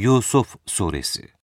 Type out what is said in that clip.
Yusuf Suresi.